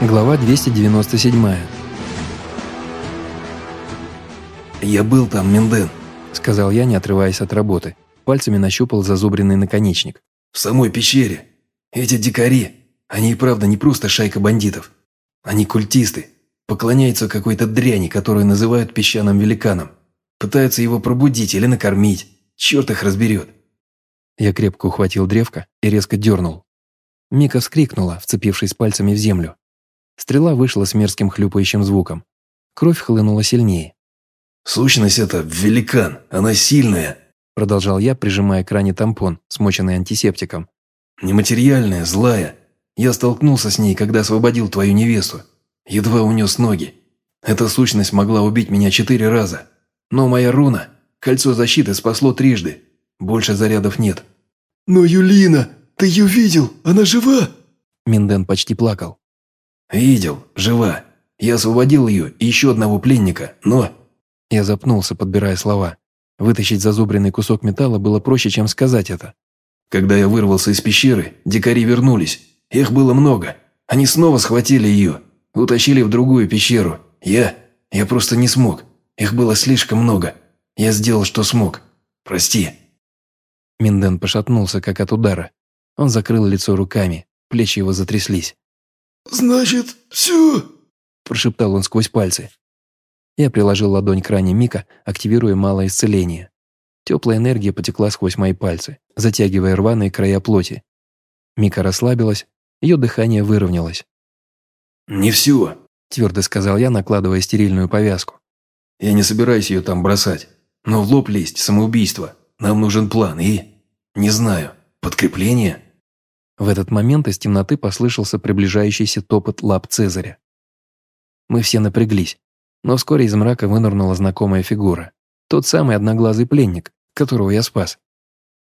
Глава 297. «Я был там, Минден», — сказал я, не отрываясь от работы. Пальцами нащупал зазубренный наконечник. «В самой пещере. Эти дикари, они и правда не просто шайка бандитов. Они культисты, поклоняются какой-то дряни, которую называют песчаным великаном. Пытаются его пробудить или накормить. Черт их разберет». Я крепко ухватил древко и резко дернул. Мика вскрикнула, вцепившись пальцами в землю. Стрела вышла с мерзким хлюпающим звуком. Кровь хлынула сильнее. «Сущность это великан, она сильная», продолжал я, прижимая к ране тампон, смоченный антисептиком. «Нематериальная, злая. Я столкнулся с ней, когда освободил твою невесту. Едва унес ноги. Эта сущность могла убить меня четыре раза. Но моя руна, кольцо защиты, спасло трижды. Больше зарядов нет». «Но Юлина, ты ее видел? Она жива?» Минден почти плакал. «Видел, жива. Я освободил ее и еще одного пленника, но...» Я запнулся, подбирая слова. Вытащить зазубренный кусок металла было проще, чем сказать это. «Когда я вырвался из пещеры, дикари вернулись. Их было много. Они снова схватили ее, утащили в другую пещеру. Я... я просто не смог. Их было слишком много. Я сделал, что смог. Прости». Минден пошатнулся, как от удара. Он закрыл лицо руками, плечи его затряслись. «Значит, все?» – прошептал он сквозь пальцы. Я приложил ладонь к ране Мика, активируя малое исцеление. Теплая энергия потекла сквозь мои пальцы, затягивая рваные края плоти. Мика расслабилась, ее дыхание выровнялось. «Не все», – твердо сказал я, накладывая стерильную повязку. «Я не собираюсь ее там бросать. Но в лоб лезть – самоубийство. Нам нужен план и... Не знаю, подкрепление?» В этот момент из темноты послышался приближающийся топот лап Цезаря. Мы все напряглись, но вскоре из мрака вынырнула знакомая фигура. Тот самый одноглазый пленник, которого я спас.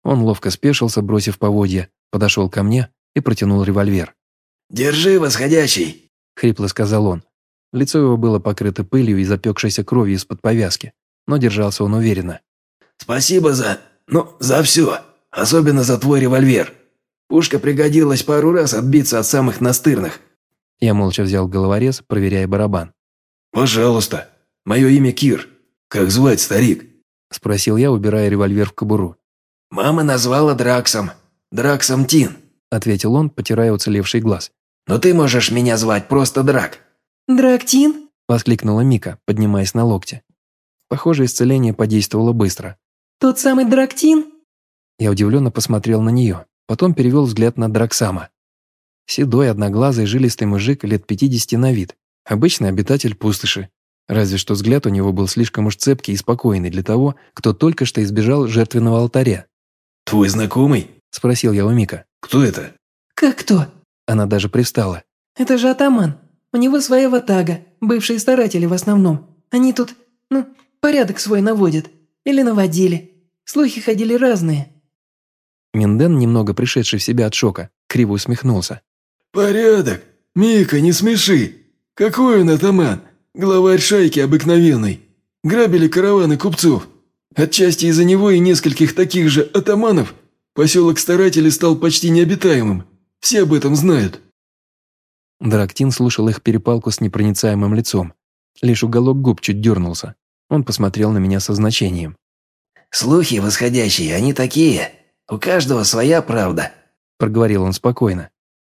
Он ловко спешился, бросив поводья, подошел ко мне и протянул револьвер. «Держи, восходящий!» — хрипло сказал он. Лицо его было покрыто пылью и запекшейся кровью из-под повязки, но держался он уверенно. «Спасибо за... ну, за все, особенно за твой револьвер!» Пушка пригодилась пару раз отбиться от самых настырных». Я молча взял головорез, проверяя барабан. «Пожалуйста. Мое имя Кир. Как звать, старик?» Спросил я, убирая револьвер в кобуру. «Мама назвала Драксом. Драксом Тин», ответил он, потирая уцелевший глаз. «Но ты можешь меня звать просто Драк». «Драктин?» воскликнула Мика, поднимаясь на локте. Похоже, исцеление подействовало быстро. «Тот самый Драктин?» Я удивленно посмотрел на нее. Потом перевел взгляд на Драксама. Седой, одноглазый, жилистый мужик лет 50 на вид. Обычный обитатель пустоши. Разве что взгляд у него был слишком уж цепкий и спокойный для того, кто только что избежал жертвенного алтаря. «Твой знакомый?» – спросил я у Мика. «Кто это?» «Как кто?» Она даже пристала. «Это же атаман. У него своя ватага, бывшие старатели в основном. Они тут, ну, порядок свой наводят. Или наводили. Слухи ходили разные. Минден, немного пришедший в себя от шока, криво усмехнулся. «Порядок. Мика, не смеши. Какой он атаман? Главарь шайки обыкновенный. Грабили караваны купцов. Отчасти из-за него и нескольких таких же атаманов поселок Старателей стал почти необитаемым. Все об этом знают». Драктин слушал их перепалку с непроницаемым лицом. Лишь уголок губ чуть дернулся. Он посмотрел на меня со значением. «Слухи восходящие, они такие. У каждого своя правда», – проговорил он спокойно.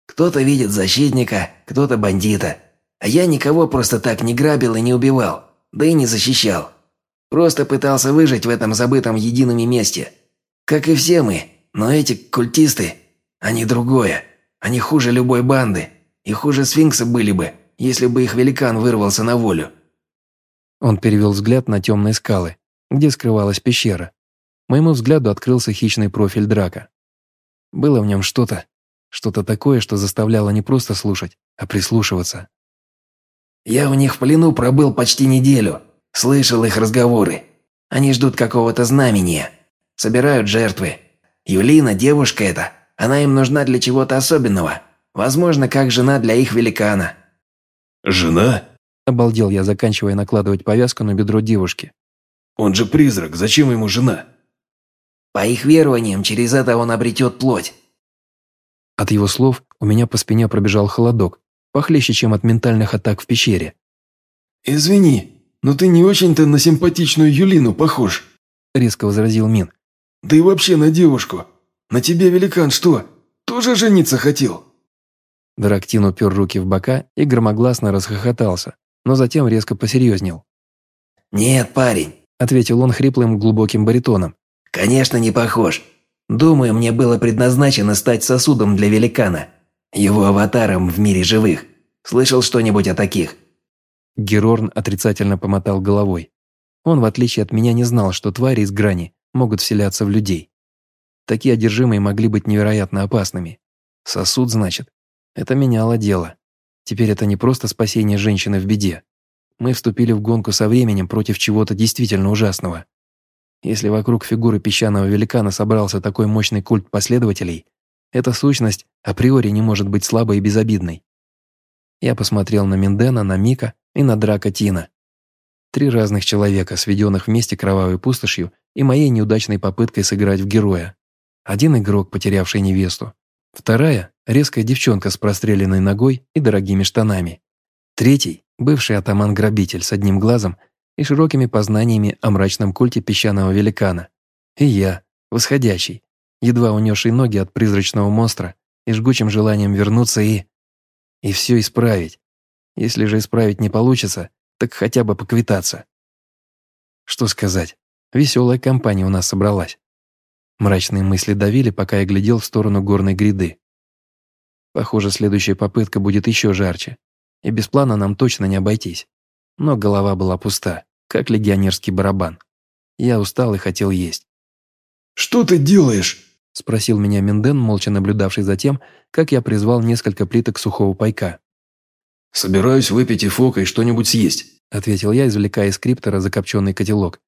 «Кто-то видит защитника, кто-то бандита. А я никого просто так не грабил и не убивал, да и не защищал. Просто пытался выжить в этом забытом едином месте. Как и все мы, но эти культисты, они другое. Они хуже любой банды. И хуже сфинкса были бы, если бы их великан вырвался на волю». Он перевел взгляд на темные скалы, где скрывалась пещера. Моему взгляду открылся хищный профиль драка. Было в нем что-то, что-то такое, что заставляло не просто слушать, а прислушиваться. «Я у них в плену пробыл почти неделю. Слышал их разговоры. Они ждут какого-то знамения. Собирают жертвы. Юлина, девушка эта, она им нужна для чего-то особенного. Возможно, как жена для их великана». «Жена?» – обалдел я, заканчивая накладывать повязку на бедро девушки. «Он же призрак, зачем ему жена?» По их верованиям, через это он обретет плоть. От его слов у меня по спине пробежал холодок. похлеще, чем от ментальных атак в пещере. «Извини, но ты не очень-то на симпатичную Юлину похож», – резко возразил Мин. «Да и вообще на девушку. На тебе великан что, тоже жениться хотел?» Драктин упер руки в бока и громогласно расхохотался, но затем резко посерьезнел. «Нет, парень», – ответил он хриплым глубоким баритоном. «Конечно не похож. Думаю, мне было предназначено стать сосудом для великана, его аватаром в мире живых. Слышал что-нибудь о таких?» Герорн отрицательно помотал головой. Он, в отличие от меня, не знал, что твари из грани могут вселяться в людей. Такие одержимые могли быть невероятно опасными. Сосуд, значит. Это меняло дело. Теперь это не просто спасение женщины в беде. Мы вступили в гонку со временем против чего-то действительно ужасного. Если вокруг фигуры песчаного великана собрался такой мощный культ последователей, эта сущность априори не может быть слабой и безобидной. Я посмотрел на Миндена, на Мика и на Драка Тина. Три разных человека, сведенных вместе кровавой пустошью и моей неудачной попыткой сыграть в героя. Один игрок, потерявший невесту. Вторая – резкая девчонка с простреленной ногой и дорогими штанами. Третий – бывший атаман-грабитель с одним глазом и широкими познаниями о мрачном культе песчаного великана. И я, восходящий, едва унесший ноги от призрачного монстра и жгучим желанием вернуться и... И все исправить. Если же исправить не получится, так хотя бы поквитаться. Что сказать, веселая компания у нас собралась. Мрачные мысли давили, пока я глядел в сторону горной гряды. Похоже, следующая попытка будет еще жарче, и без плана нам точно не обойтись. Но голова была пуста, как легионерский барабан. Я устал и хотел есть. «Что ты делаешь?» – спросил меня Минден, молча наблюдавший за тем, как я призвал несколько плиток сухого пайка. «Собираюсь выпить и фокой что-нибудь съесть», – ответил я, извлекая из криптора закопченный котелок.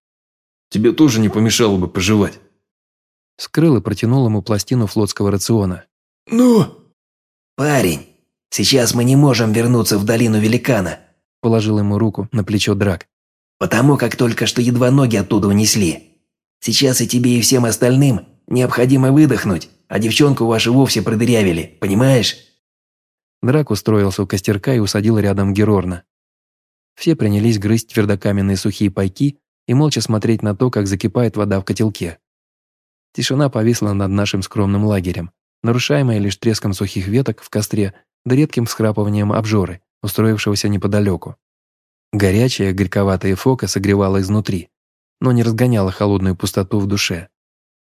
«Тебе тоже не помешало бы пожевать». Скрыл и протянул ему пластину флотского рациона. «Ну?» «Парень, сейчас мы не можем вернуться в долину великана», – положил ему руку на плечо Драк. «Потому как только что едва ноги оттуда унесли. Сейчас и тебе, и всем остальным необходимо выдохнуть, а девчонку вашу вовсе продырявили, понимаешь?» Драк устроился у костерка и усадил рядом Герорна. Все принялись грызть твердокаменные сухие пайки и молча смотреть на то, как закипает вода в котелке. Тишина повисла над нашим скромным лагерем, нарушаемая лишь треском сухих веток в костре да редким всхрапыванием обжоры, устроившегося неподалеку. Горячая, горьковатая фока согревала изнутри, но не разгоняла холодную пустоту в душе.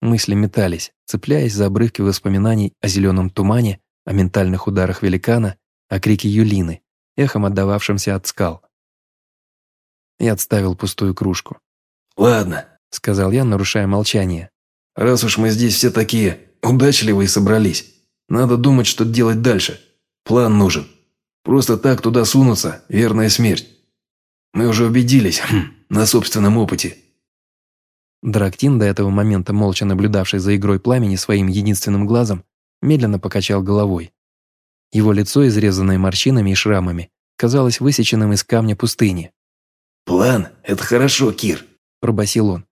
Мысли метались, цепляясь за обрывки воспоминаний о зеленом тумане, о ментальных ударах великана, о крике Юлины, эхом отдававшемся от скал. Я отставил пустую кружку. «Ладно», — сказал я, нарушая молчание. Раз уж мы здесь все такие удачливые собрались, надо думать, что делать дальше. План нужен. Просто так туда сунуться – верная смерть. Мы уже убедились хм, на собственном опыте». Драктин, до этого момента молча наблюдавший за игрой пламени своим единственным глазом, медленно покачал головой. Его лицо, изрезанное морщинами и шрамами, казалось высеченным из камня пустыни. «План – это хорошо, Кир», – пробасил он.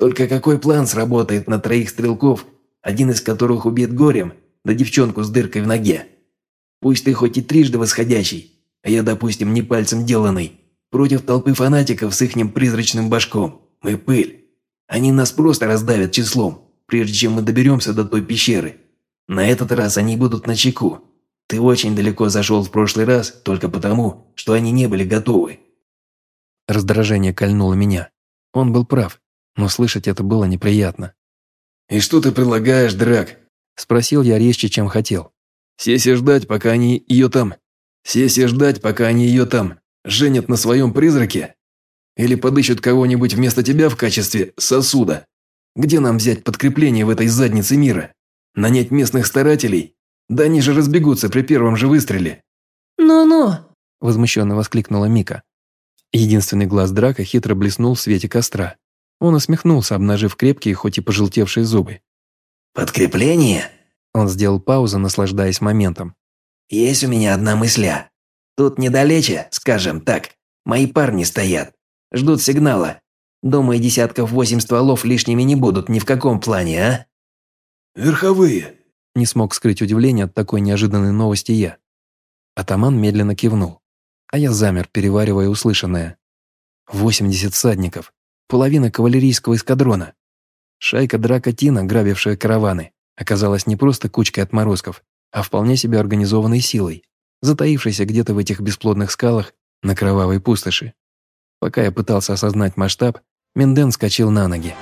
Только какой план сработает на троих стрелков, один из которых убит горем, да девчонку с дыркой в ноге? Пусть ты хоть и трижды восходящий, а я, допустим, не пальцем деланный, против толпы фанатиков с ихним призрачным башком. Мы пыль. Они нас просто раздавят числом, прежде чем мы доберемся до той пещеры. На этот раз они будут на чеку. Ты очень далеко зашел в прошлый раз только потому, что они не были готовы. Раздражение кольнуло меня. Он был прав но слышать это было неприятно. «И что ты предлагаешь, Драк?» – спросил я резче, чем хотел. «Сесть и ждать, пока они ее там. Сесть и ждать, пока они ее там. Женят на своем призраке? Или подыщут кого-нибудь вместо тебя в качестве сосуда? Где нам взять подкрепление в этой заднице мира? Нанять местных старателей? Да они же разбегутся при первом же выстреле». «Ну-ну!» – возмущенно воскликнула Мика. Единственный глаз Драка хитро блеснул в свете костра. Он усмехнулся, обнажив крепкие, хоть и пожелтевшие зубы. «Подкрепление?» Он сделал паузу, наслаждаясь моментом. «Есть у меня одна мысля. Тут недалече, скажем так, мои парни стоят. Ждут сигнала. Думаю, десятков восемь стволов лишними не будут ни в каком плане, а?» «Верховые», – не смог скрыть удивление от такой неожиданной новости я. Атаман медленно кивнул, а я замер, переваривая услышанное. 80 всадников, половина кавалерийского эскадрона. Шайка Драка Тина, грабившая караваны, оказалась не просто кучкой отморозков, а вполне себе организованной силой, затаившейся где-то в этих бесплодных скалах на кровавой пустоши. Пока я пытался осознать масштаб, Менден скочил на ноги.